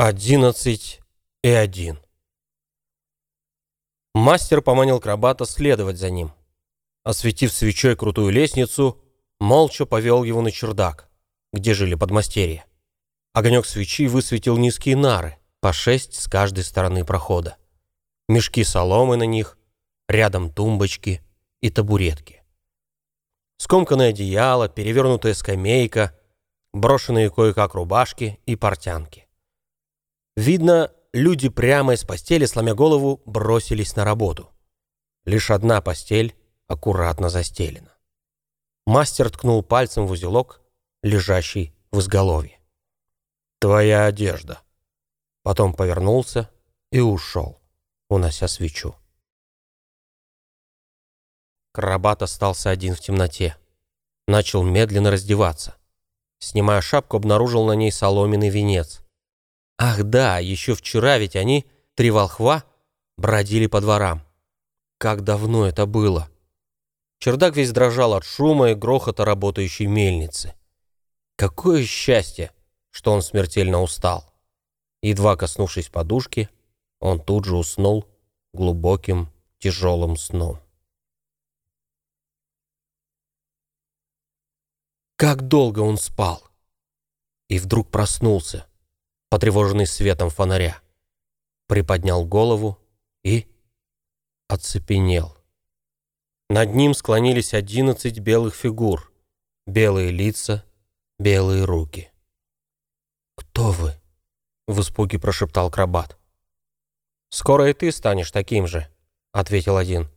Одиннадцать и один. Мастер поманил крабата следовать за ним. Осветив свечой крутую лестницу, молча повел его на чердак, где жили подмастерья. Огонек свечи высветил низкие нары, по шесть с каждой стороны прохода. Мешки соломы на них, рядом тумбочки и табуретки. Скомканное одеяло, перевернутая скамейка, брошенные кое-как рубашки и портянки. Видно, люди прямо из постели, сломя голову, бросились на работу. Лишь одна постель аккуратно застелена. Мастер ткнул пальцем в узелок, лежащий в изголовье. «Твоя одежда». Потом повернулся и ушел, унося свечу. Карабат остался один в темноте. Начал медленно раздеваться. Снимая шапку, обнаружил на ней соломенный венец. Ах да, еще вчера ведь они, три волхва, бродили по дворам. Как давно это было? Чердак весь дрожал от шума и грохота работающей мельницы. Какое счастье, что он смертельно устал. Едва коснувшись подушки, он тут же уснул глубоким тяжелым сном. Как долго он спал! И вдруг проснулся потревоженный светом фонаря. Приподнял голову и оцепенел. Над ним склонились одиннадцать белых фигур, белые лица, белые руки. «Кто вы?» — в испуге прошептал Крабат. «Скоро и ты станешь таким же», — ответил один.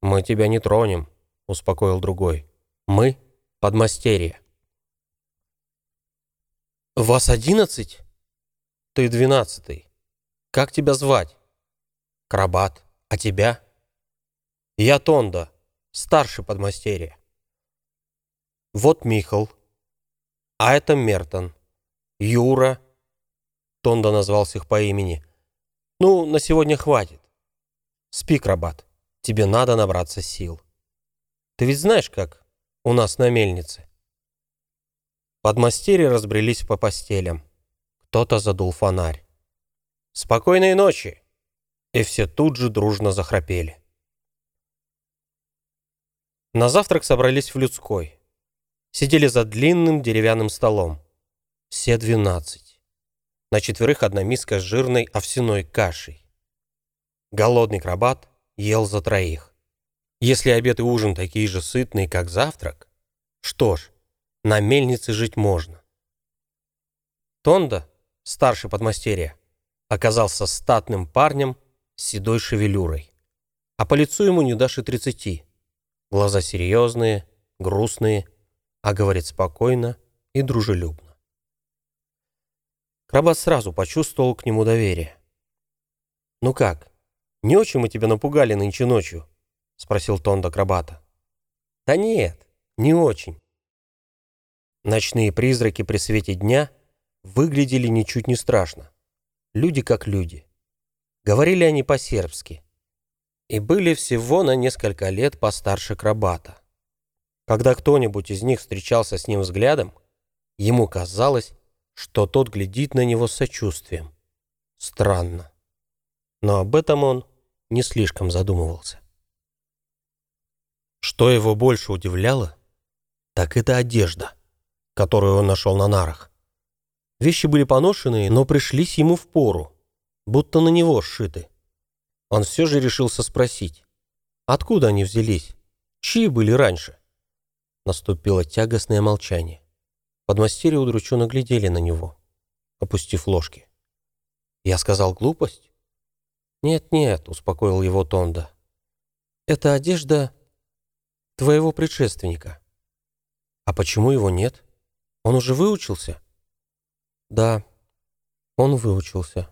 «Мы тебя не тронем», — успокоил другой. «Мы — подмастерье». «Вас одиннадцать?» Ты двенадцатый. Как тебя звать? Крабат. А тебя? Я Тонда, старший подмастерье. Вот Михал. А это Мертон. Юра. Тонда назвался их по имени. Ну, на сегодня хватит. Спи, Крабат. Тебе надо набраться сил. Ты ведь знаешь, как у нас на мельнице? Подмастерья разбрелись по постелям. Кто-то задул фонарь. «Спокойной ночи!» И все тут же дружно захрапели. На завтрак собрались в людской. Сидели за длинным деревянным столом. Все двенадцать. На четверых одна миска с жирной овсяной кашей. Голодный крабат ел за троих. Если обед и ужин такие же сытные, как завтрак, что ж, на мельнице жить можно. Тонда старший подмастерье, оказался статным парнем с седой шевелюрой. А по лицу ему не дашь и тридцати. Глаза серьезные, грустные, а говорит спокойно и дружелюбно. Крабат сразу почувствовал к нему доверие. «Ну как, не очень мы тебя напугали нынче ночью?» — спросил Тонда Крабата. «Да нет, не очень». Ночные призраки при свете дня — выглядели ничуть не страшно. Люди как люди. Говорили они по-сербски. И были всего на несколько лет постарше Крабата. Когда кто-нибудь из них встречался с ним взглядом, ему казалось, что тот глядит на него с сочувствием. Странно. Но об этом он не слишком задумывался. Что его больше удивляло, так это одежда, которую он нашел на нарах. Вещи были поношенные, но пришлись ему в пору, будто на него сшиты. Он все же решился спросить, откуда они взялись, чьи были раньше. Наступило тягостное молчание. Подмастерья удрученно глядели на него, опустив ложки. «Я сказал глупость?» «Нет-нет», — успокоил его Тонда. «Это одежда твоего предшественника». «А почему его нет? Он уже выучился?» Да, он выучился.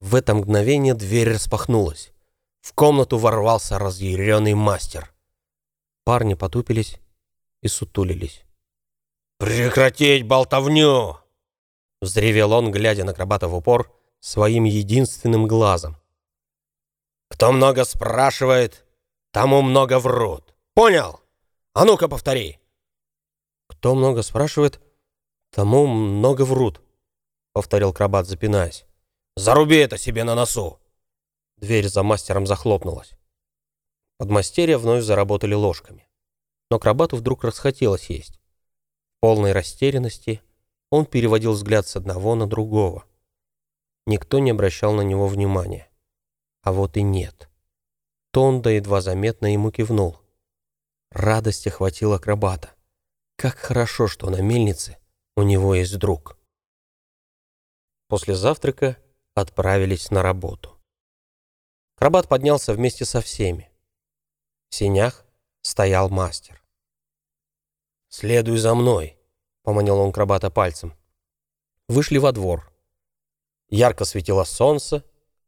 В это мгновение дверь распахнулась. В комнату ворвался разъяренный мастер. Парни потупились и сутулились. «Прекратить болтовню!» Взревел он, глядя на Крабата в упор, своим единственным глазом. «Кто много спрашивает, тому много врут. Понял? А ну-ка повтори!» «Кто много спрашивает, тому много врут», повторил Крабат, запинаясь. «Заруби это себе на носу!» Дверь за мастером захлопнулась. Подмастерья вновь заработали ложками. Но Крабату вдруг расхотелось есть. В полной растерянности он переводил взгляд с одного на другого. Никто не обращал на него внимания. А вот и нет. Тонда едва заметно ему кивнул. Радость охватила акробата. Как хорошо, что на мельнице у него есть друг. После завтрака отправились на работу. Крабат поднялся вместе со всеми. В сенях стоял мастер. «Следуй за мной», — поманил он Крабата пальцем. Вышли во двор. Ярко светило солнце,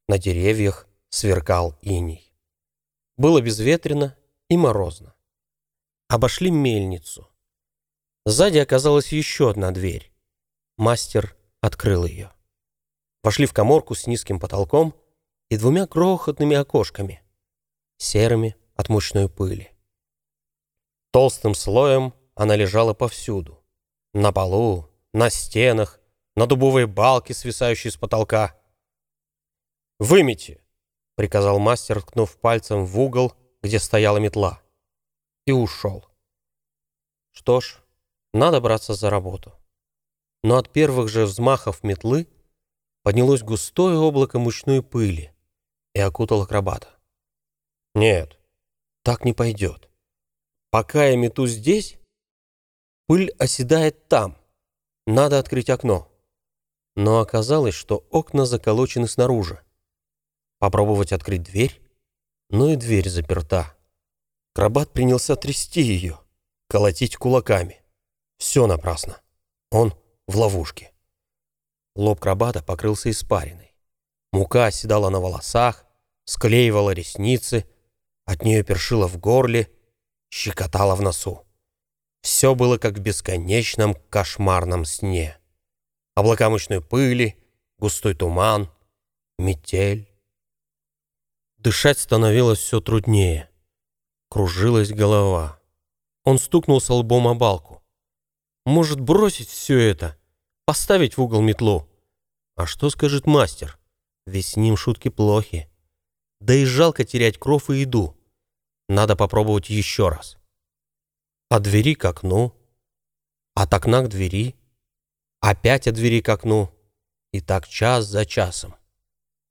на деревьях сверкал иней. Было безветренно и морозно. Обошли мельницу. Сзади оказалась еще одна дверь. Мастер открыл ее. Вошли в коморку с низким потолком и двумя крохотными окошками, серыми от мучной пыли. Толстым слоем она лежала повсюду. На полу, на стенах, на дубовой балке, свисающей с потолка. «Вымите!» — приказал мастер, ткнув пальцем в угол, где стояла метла. И ушел. Что ж, надо браться за работу. Но от первых же взмахов метлы поднялось густое облако мучной пыли и окутало акробата. Нет, так не пойдет. Пока я мету здесь, пыль оседает там. Надо открыть окно. Но оказалось, что окна заколочены снаружи. Попробовать открыть дверь, но и дверь заперта. Крабат принялся трясти ее, колотить кулаками. Все напрасно. Он в ловушке. Лоб крабата покрылся испариной. Мука оседала на волосах, склеивала ресницы, от нее першила в горле, щекотала в носу. Все было как в бесконечном кошмарном сне. Облака мощной пыли, густой туман, метель. Дышать становилось все труднее. Кружилась голова. Он стукнулся лбом о балку. Может бросить все это, поставить в угол метлу. А что скажет мастер? Ведь с ним шутки плохи. Да и жалко терять кров и еду. Надо попробовать еще раз. От двери к окну, от окна к двери, опять от двери к окну. И так час за часом.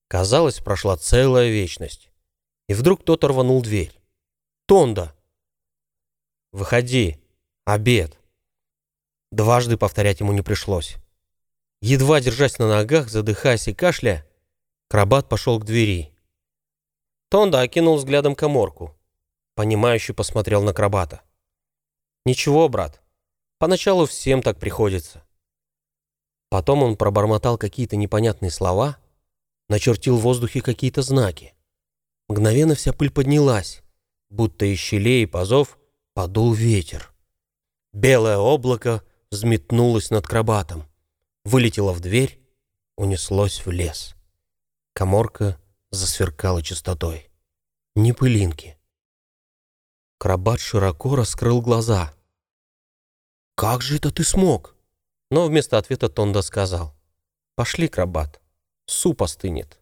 Казалось, прошла целая вечность. И вдруг кто-то рванул дверь. «Тонда!» «Выходи! Обед!» Дважды повторять ему не пришлось. Едва держась на ногах, задыхаясь и кашля, Крабат пошел к двери. Тонда окинул взглядом коморку. Понимающе посмотрел на Крабата. «Ничего, брат, поначалу всем так приходится». Потом он пробормотал какие-то непонятные слова, начертил в воздухе какие-то знаки. Мгновенно вся пыль поднялась, будто из щелей и пазов подул ветер. Белое облако — взметнулась над крабатом, вылетела в дверь, унеслось в лес. Коморка засверкала чистотой. Ни пылинки. Крабат широко раскрыл глаза. «Как же это ты смог?» Но вместо ответа Тонда сказал. «Пошли, крабат, суп остынет».